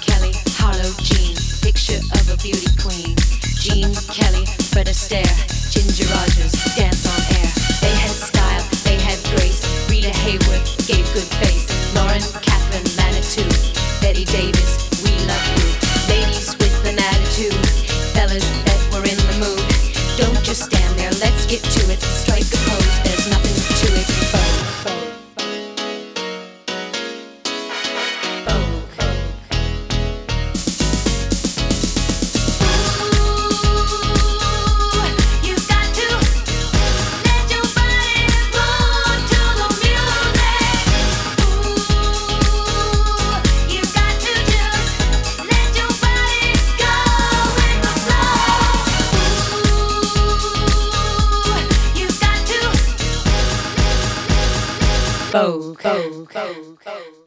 Kelly, Harlow Jean, picture of a beauty queen. Jean Kelly, Fred Astaire, Ginger Rogers, dance on air. Hayworth gave good face. Lauren Catherine Manitou, Betty Davis, we love you. Ladies with an attitude, fellas that were in the mood. Don't just stand there, let's get to it. Strike Vogue. Vogue. Vogue. Vogue.